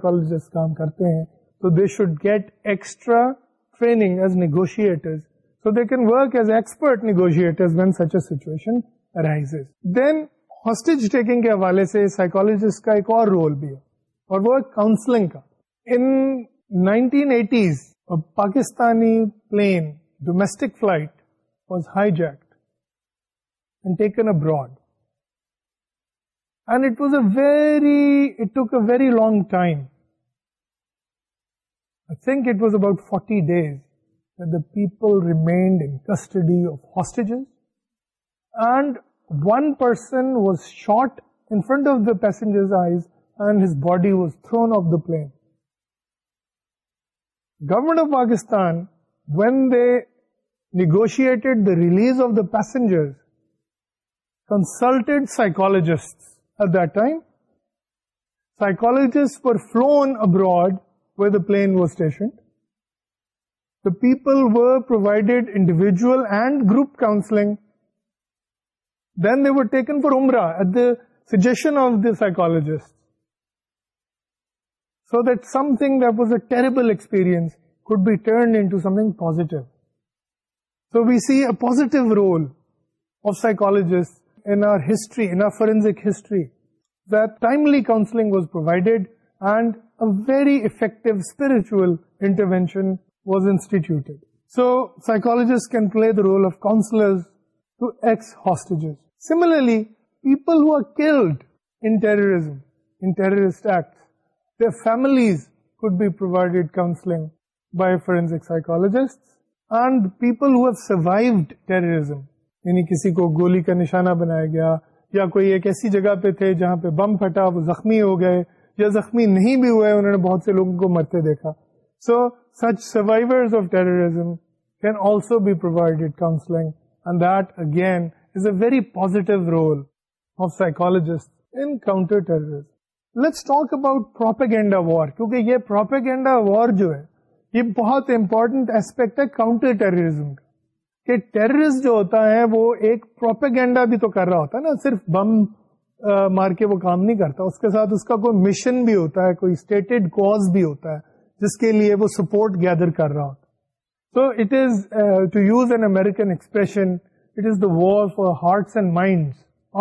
کام کرتے ہیں تو they should get extra training as negotiator so they can work as expert negotiator when such a situation arise then hostage taking کے حوالے سے سائیکولوجسٹ کا ایک اور رول بھی ہے اور وہ کاؤنسلنگ کا in 1980s a Pakistani plane domestic flight was hijack taken abroad it took a long time about forty days the people remain hostages one person was shot of the passengers body was thrown the plane government of Pakistan when they negotiate the release of the passenger consult psychologist at time سائکالبر پلین و people were provided individual and group counselling then the weaken four امرا at the suggestion of the psychologist so that some was اےس be ٹرنگ positive so we see a positive role of psychologist history in our forensic history counselling was provided and a very افیکٹلشن was institute so سائکال role of counsellor similarly پیپلڈ families could be provided counselling by forensic psychologist and پیپلائڈ terrorism یعنی کسی کو گولی کا نشانہ بنایا گیا یا کوئی ایک ایسی جگہ پہ تھے جہاں پہ بم پھٹا وہ زخمی ہو گئے یا زخمی نہیں بھی ہوئے انہوں نے بہت سے لوگوں کو مرتے دیکھا so such survivor of terrorism can also be counselling and that again is a very positive role of psychologist in counter terrorism let's talk about propaganda war کیونکہ یہ پروپیگینڈا وار جو ہے یہ بہت امپورٹنٹ ایسپیکٹ ہے کاؤنٹر ٹیررزم کا کہ ٹیررسٹ جو ہوتا ہے وہ ایک پروپیگینڈا بھی تو کر رہا ہوتا ہے نا صرف بم مار کے وہ کام نہیں کرتا اس کے ساتھ اس کا کوئی مشن بھی ہوتا ہے کوئی اسٹیٹڈ کوز بھی ہوتا ہے جس کے لیے وہ سپورٹ گیدر کر رہا ہوتا so it is to use an American expression it is the war for hearts and mind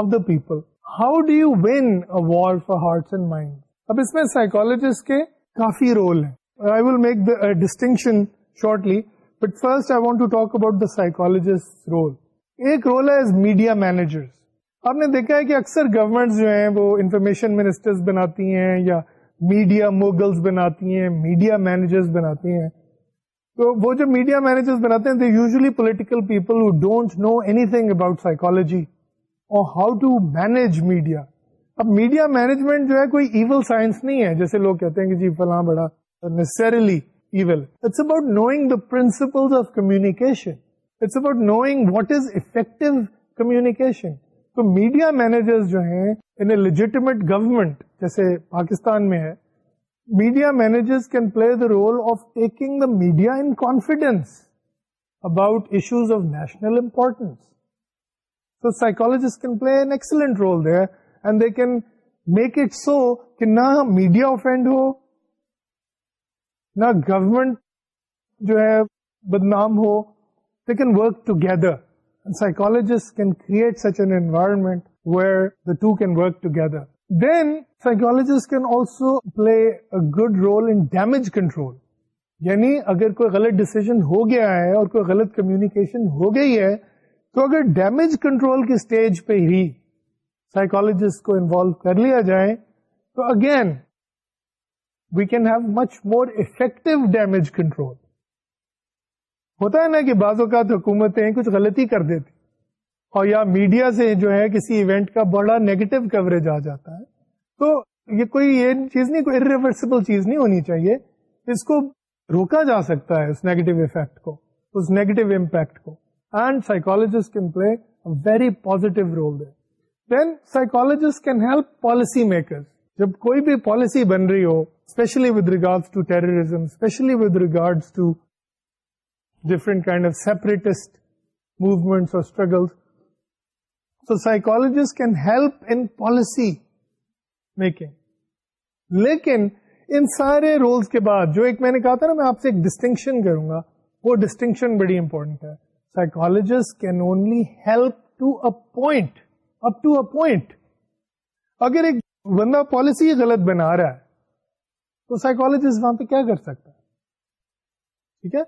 of the people how do you win war for hearts and mind اب اس میں سائیکولوجسٹ کے کافی رول ہیں I will make the distinction shortly but first I want to talk about its role ایک رول ہے میڈیا مینیجر آپ نے دیکھا ہے کہ اکثر گورنمنٹ جو ہیں وہ انفارمیشن منسٹر بناتی ہیں یا میڈیا موگلس بناتی ہیں میڈیا مینیجرس بناتی ہیں تو وہ جو میڈیا مینیجر بناتے ہیں they usually political people who don't know anything about psychology اور ہاؤ ٹو مینج میڈیا اب میڈیا مینجمنٹ جو ہے کوئی ایول سائنس نہیں ہے جیسے لوگ کہتے ہیں کہ جی فلاں بڑا even it's about knowing the principle of کمیکیشنگ communication تو میڈیا مینجر جو ہیں جیسے پاکستان میں ہے media manager play the role of taking the media in کوئی کولج کیول they and they can make it so کہ نہ میڈیا آف اینڈ ہو نہ گورنمنٹ جو ہے بدنام ہو they can work together can create such an environment where the two can work together then psychologist can also play good role in damage control یعنی اگر کوئی غلط ڈسیزن ہو گیا ہے اور کوئی غلط کمیونیکیشن ہو گئی ہے تو اگر ڈیمیج کنٹرول کی اسٹیج پہ ہی سائیکولوجسٹ کو انوالو کر لیا جائے تو again we can have much more effective damage control ہوتا ہے نا کہ بعض اوقات حکومتیں کچھ غلطی کر دیتی اور یا میڈیا سے جو ہے کسی ایونٹ کا بڑا نیگیٹو کوریج آ جاتا ہے تو یہ کوئی یہ چیز نہیں کوئی ارریورسبل چیز نہیں ہونی چاہیے اس کو روکا جا سکتا ہے اس نیگیٹو افیکٹ کو اس نیگیٹو امپیکٹ کو and psychologist can play very positive role then psychologist can help policy makers جب کوئی بھی پالیسی بن رہی ہو especially with regard to terrorism especially with regard to different kind of separatist movements اور so psychologist can help in in policy making لیکن سارے رولس کے بعد جو ایک میں نے کہا تھا نا میں آپ سے ایک ڈسٹنکشن کروں گا وہ ڈسٹنکشن بڑی امپورٹنٹ ہے psychologist can only help to a point up to a point اگر ایک بندہ پالیسی غلط بنا رہا ہے تو سائیکولوجسٹ وہاں پہ کیا کر سکتا ہے ٹھیک ہے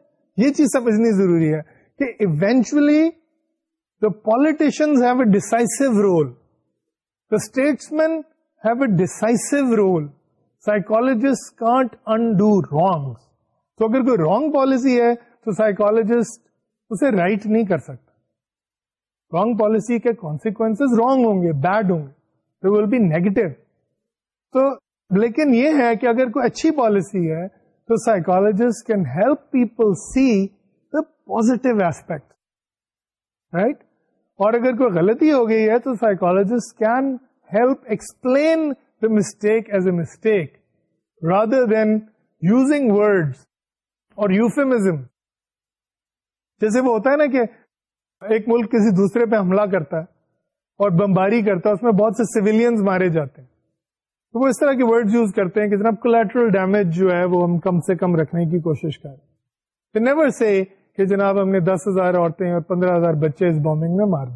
یہ چیز سمجھنی ضروری ہے کہ eventually the politician role the statesman have a decisive role psychologist can't undo wrong تو اگر کوئی رانگ پالیسی ہے تو سائیکولوجسٹ اسے رائٹ right نہیں کر سکتا رانگ پالیسی کے کانسیکوینس رانگ ہوں گے بیڈ ہوں گے ول بی نیگیٹو تو لیکن یہ ہے کہ اگر کوئی اچھی پالیسی ہے تو psychologist can help people see the positive aspect right اور اگر کوئی غلطی ہو گئی ہے تو psychologist can help explain the mistake as a mistake rather than using word اور یوفیمزم جیسے وہ ہوتا ہے نا کہ ایک ملک کسی دوسرے پہ حملہ کرتا ہے اور بمباری کرتا ہے اس میں بہت سے سویلینز مارے جاتے ہیں تو وہ اس طرح کے ورڈ یوز کرتے ہیں کہ جناب کولیٹرل ڈیمیج جو ہے وہ ہم کم سے کم رکھنے کی کوشش کریں جناب ہم نے دس ہزار عورتیں اور پندرہ ہزار بچے اس اس میں مار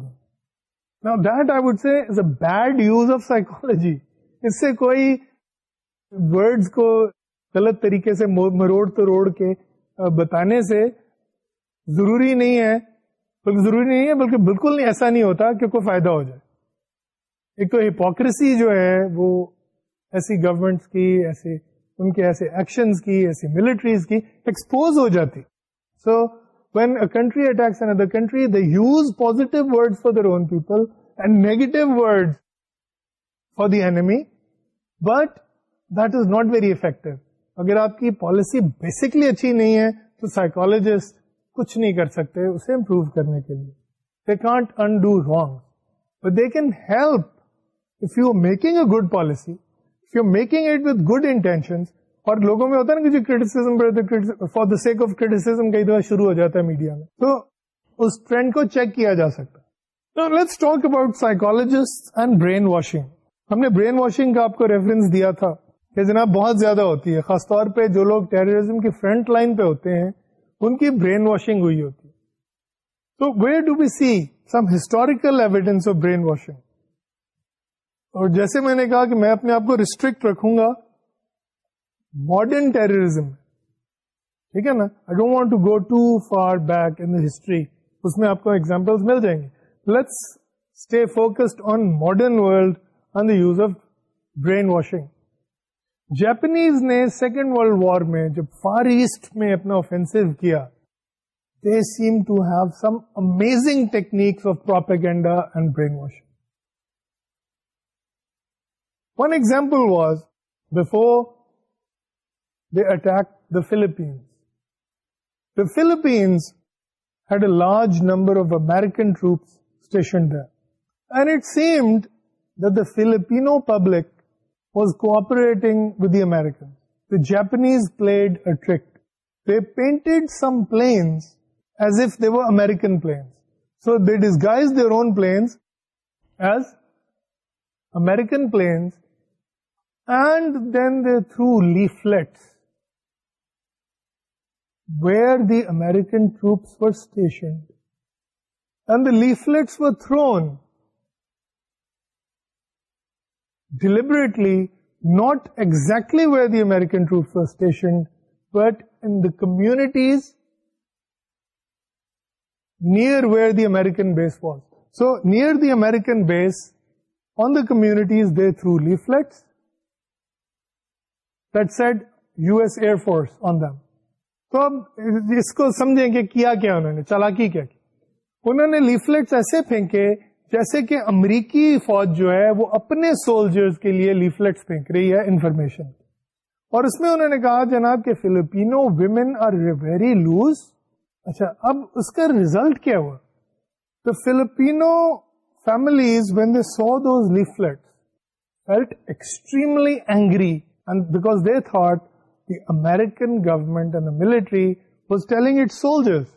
Now that I would say is a bad use of psychology. سے کوئی words کو غلط طریقے سے مروڑ تو کے بتانے سے ضروری نہیں ہے بلکہ ضروری نہیں ہے بلکہ بالکل ایسا نہیں ہوتا کہ کوئی فائدہ ہو جائے ایک تو ہپوکریسی جو ہے وہ ایسی گورمنٹ کی ایسی ان کے ایسے ایکشن کی ایسی ملٹریز کی ایکسپوز ہو جاتی so when a country attacks an other country use positive for the own people and negative word for the enemy but that is not very effective اگر آپ کی پالیسی بیسکلی اچھی نہیں ہے تو سائیکولوجسٹ کچھ نہیں کر سکتے اسے امپروو کرنے کے لیے they can't undo wrong but they can help if you making a good policy making it with good intention اور لوگوں میں ہوتا ہے نا criticism for the sake of criticism کئی دفعہ شروع ہو جاتا ہے میڈیا میں تو اس ٹرینڈ کو چیک کیا جا برین ہے ہم نے برین واشنگ کا آپ کو ریفرنس دیا تھا کہ جناب بہت زیادہ ہوتی ہے خاص طور پہ جو لوگ ٹیرریزم کی فرنٹ لائن پہ ہوتے ہیں ان کی برین واشنگ ہوئی ہوتی ہے تو where do we see some historical evidence of brain washing اور جیسے میں نے کہا کہ میں اپنے آپ کو ریسٹرکٹ رکھوں گا ماڈرن ٹیررزم ٹھیک ہے نا I don't want to go to far back in history اس میں آپ کو ایگزامپل مل جائیں گے let's stay focused on modern world on the use of brain washing Japanese نے سیکنڈ ولڈ وار میں جب فار ایسٹ میں اپنا اوفینس کیا they seem to have some amazing techniques of propaganda and brain washing One example was before they attacked the Philippines. The Philippines had a large number of American troops stationed there. And it seemed that the Filipino public was cooperating with the Americans. The Japanese played a trick. They painted some planes as if they were American planes. So they disguised their own planes as American planes and then they threw leaflets where the American troops were stationed. And the leaflets were thrown deliberately, not exactly where the American troops were stationed, but in the communities near where the American base was. So near the American base, on the communities, they threw leaflets. Said U S air force تو اب اس کو سمجھیں کہ کیا کیا انہوں نے چالاکی کیا انہوں نے ایسے پھینکے جیسے کہ امریکی فوج جو ہے وہ اپنے سولجرز کے لیے پھینک رہی ہے انفارمیشن اور اس میں انہوں نے کہا جناب کہ Filipino women are very loose اچھا اب اس کا ریزلٹ کیا ہوا تو Filipino families when they saw those felt extremely angry and because they thought the American government and the military was telling its soldiers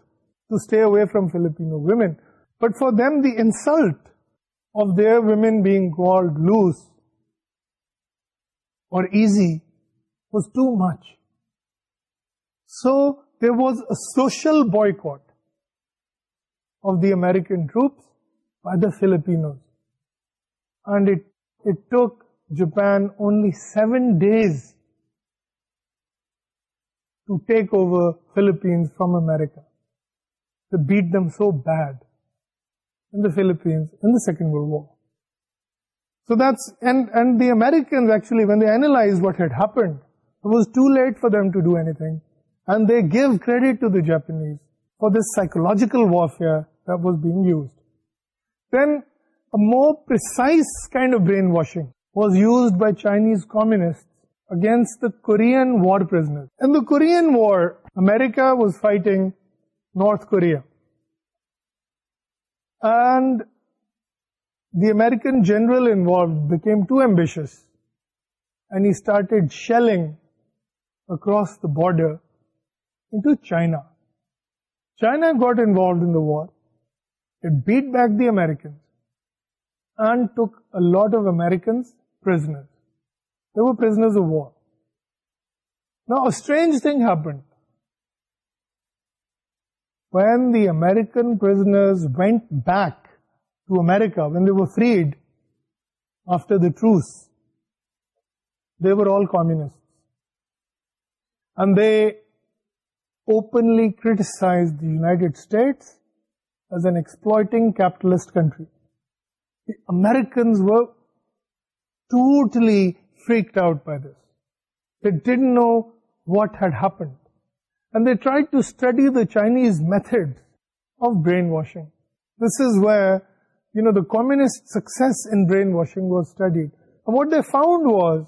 to stay away from Filipino women. But for them, the insult of their women being called loose or easy was too much. So there was a social boycott of the American troops by the Filipinos. And it took Japan only 7 days to take over Philippines from America. They beat them so bad in the Philippines in the Second World War. So that's, and the Americans actually, when they analyzed what had happened, it was too late for them to do anything. And they give credit to the Japanese for this psychological warfare that was being used. Then a more precise kind of brainwashing was used by Chinese communist against Korean war in Korean war America was fighting North Korea American generals and started shelling across the border China got and in war it beat back the American and took of Americans ج he American went back to America when they were freed after the truce they were all communist and they openly criticising capitalist country the American totally freaked out by this done what had happened and they try to study the Chinese method of brain what they found was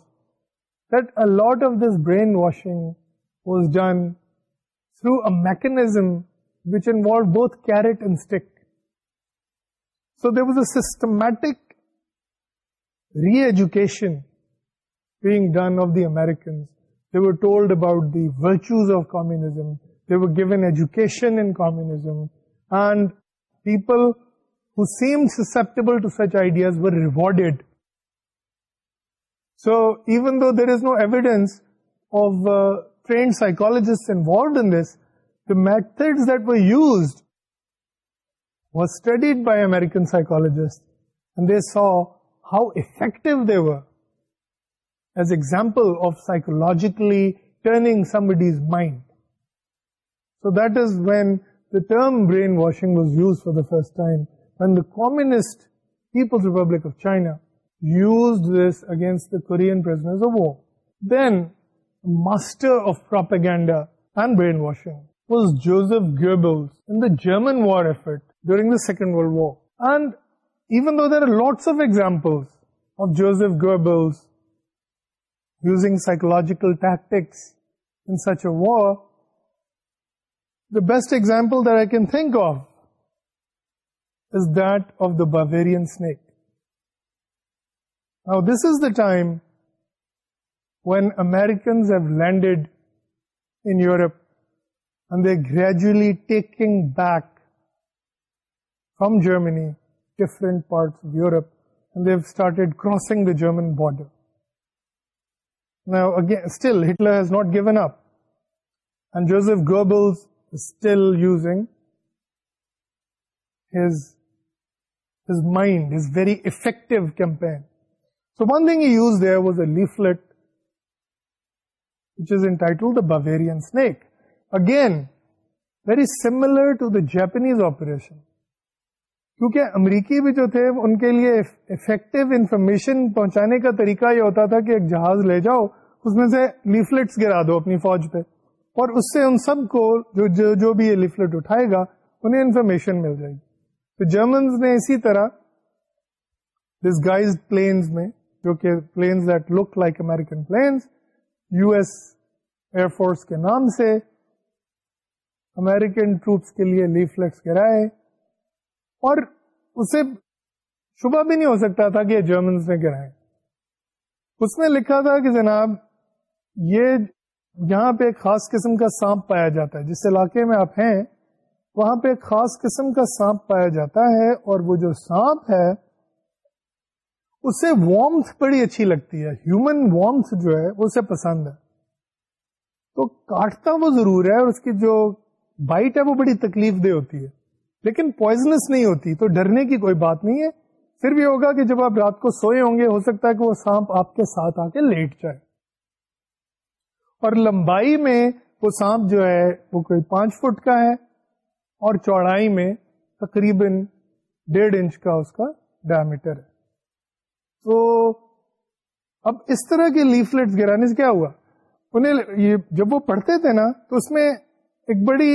the lot of this brain washing was done through mechanism word instinct so they was a systematic reeducations of communism they well given educationism and people rewarded so even though there is no evidence method that was studied by American psychologist saw however as example of psychologicalise mind so that as with داشنس Republic of China use this against Koreans ویسٹرڈاس German war during second war and Even though there are lots of examples of Joseph Goebbels using psychological tactics in such a war, the best example that I can think of is that of the Bavarian snake. Now this is the time when Americans have landed in Europe and they're gradually taking back from Germany German board his note گنڈل again very similar to the Japanese operation کیونکہ امریکی بھی جو تھے ان کے لیے افیکٹو انفارمیشن پہنچانے کا طریقہ یہ ہوتا تھا کہ ایک جہاز لے جاؤ اس میں سے لیفلیٹس گرا دو اپنی فوج پہ اور اس سے ان سب کو جو جو, جو بھی یہ لیفلٹ اٹھائے گا انہیں انفارمیشن مل جائے گی تو جرمنز نے اسی طرح ڈس گائز پلینز میں جو کہ planes that look like American planes U S air force کے نام سے امیریکن ٹروپس کے لیے لیفلٹس گرائے اور اسے شبہ بھی نہیں ہو سکتا تھا کہ یہ جرمنس نے گرائے اس نے لکھا تھا کہ جناب یہ یہاں پہ ایک خاص قسم کا سانپ پایا جاتا ہے جس علاقے میں آپ ہیں وہاں پہ ایک خاص قسم کا سانپ پایا جاتا ہے اور وہ جو سانپ ہے اسے وارمتھ بڑی اچھی لگتی ہے ہیومن وارمتھ جو ہے وہ اسے پسند ہے تو کاٹتا وہ ضرور ہے اور اس کی جو بائٹ ہے وہ بڑی تکلیف دہ ہوتی ہے لیکن پوائزنس نہیں ہوتی تو ڈرنے کی کوئی بات نہیں ہے پھر بھی ہوگا کہ جب آپ رات کو سوئے ہوں گے ہو سکتا ہے کہ وہ سانپ آپ کے ساتھ آ کے لیٹ جائے اور لمبائی میں وہ سانپ جو ہے وہ کوئی پانچ فٹ کا ہے اور چوڑائی میں تقریباً ڈیڑھ انچ کا اس کا ڈائمیٹر ہے تو اب اس طرح کے لیفلیٹس گرانے سے کیا ہوا انہیں یہ جب وہ پڑھتے تھے نا تو اس میں ایک بڑی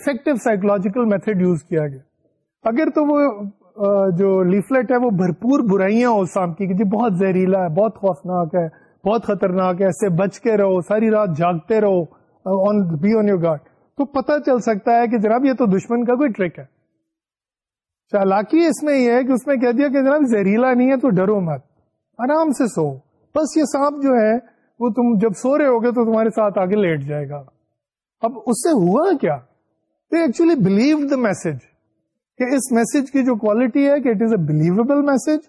افیکٹو سائیکولوجیکل میتھڈ یوز کیا گیا اگر تو وہ جو لیفلٹ ہے وہ بھرپور برائیاں ہو سام کی جی بہت زہریلا ہے بہت خوفناک ہے بہت خطرناک ہے اس سے بچ کے رہو ساری رات جاگتے رہو on be on your guard تو پتا چل سکتا ہے کہ جناب یہ تو دشمن کا کوئی ٹرک ہے چالاکی اچھا، اس میں یہ ہے کہ اس میں کہہ دیا کہ جناب زہریلا نہیں ہے تو ڈرو مت آرام سے سو بس یہ سانپ جو ہے وہ تم جب سو رہے ہوگے تو تمہارے ساتھ آگے لیٹ جائے گا اب اس سے ہوا کیا they actually believe the message کہ اس میسج کی جو کوالٹی ہے کہ it is a believable message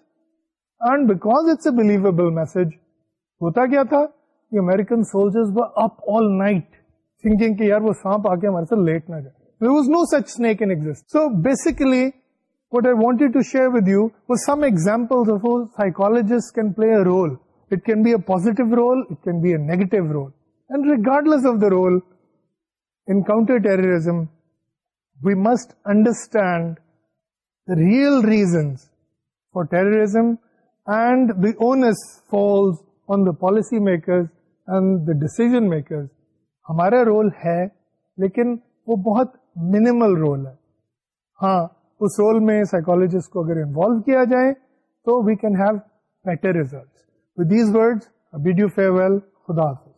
and because it's a believable message ہوتا کیا تھا کہ American soldiers were up all night thinking کہ یار وہ سانپ آ کے ہمارے ساتھ لیٹ نہ جائے there was no such snake in existence. So basically, what I wanted to share with you was some examples of how psychologists can play a role. It can be a positive role, it can be a negative role. And regardless of the role, in counter-terrorism, we must understand real reasons for terror and the onus fall the policy makers and the decision maker ہمارا رول ہے لیکن وہ بہت منیمل رول ہے ہاں اس رول میں سائیکولوجسٹ کو اگر انوالو کیا جائے تو we can have these words bid you farewell خدا حافظ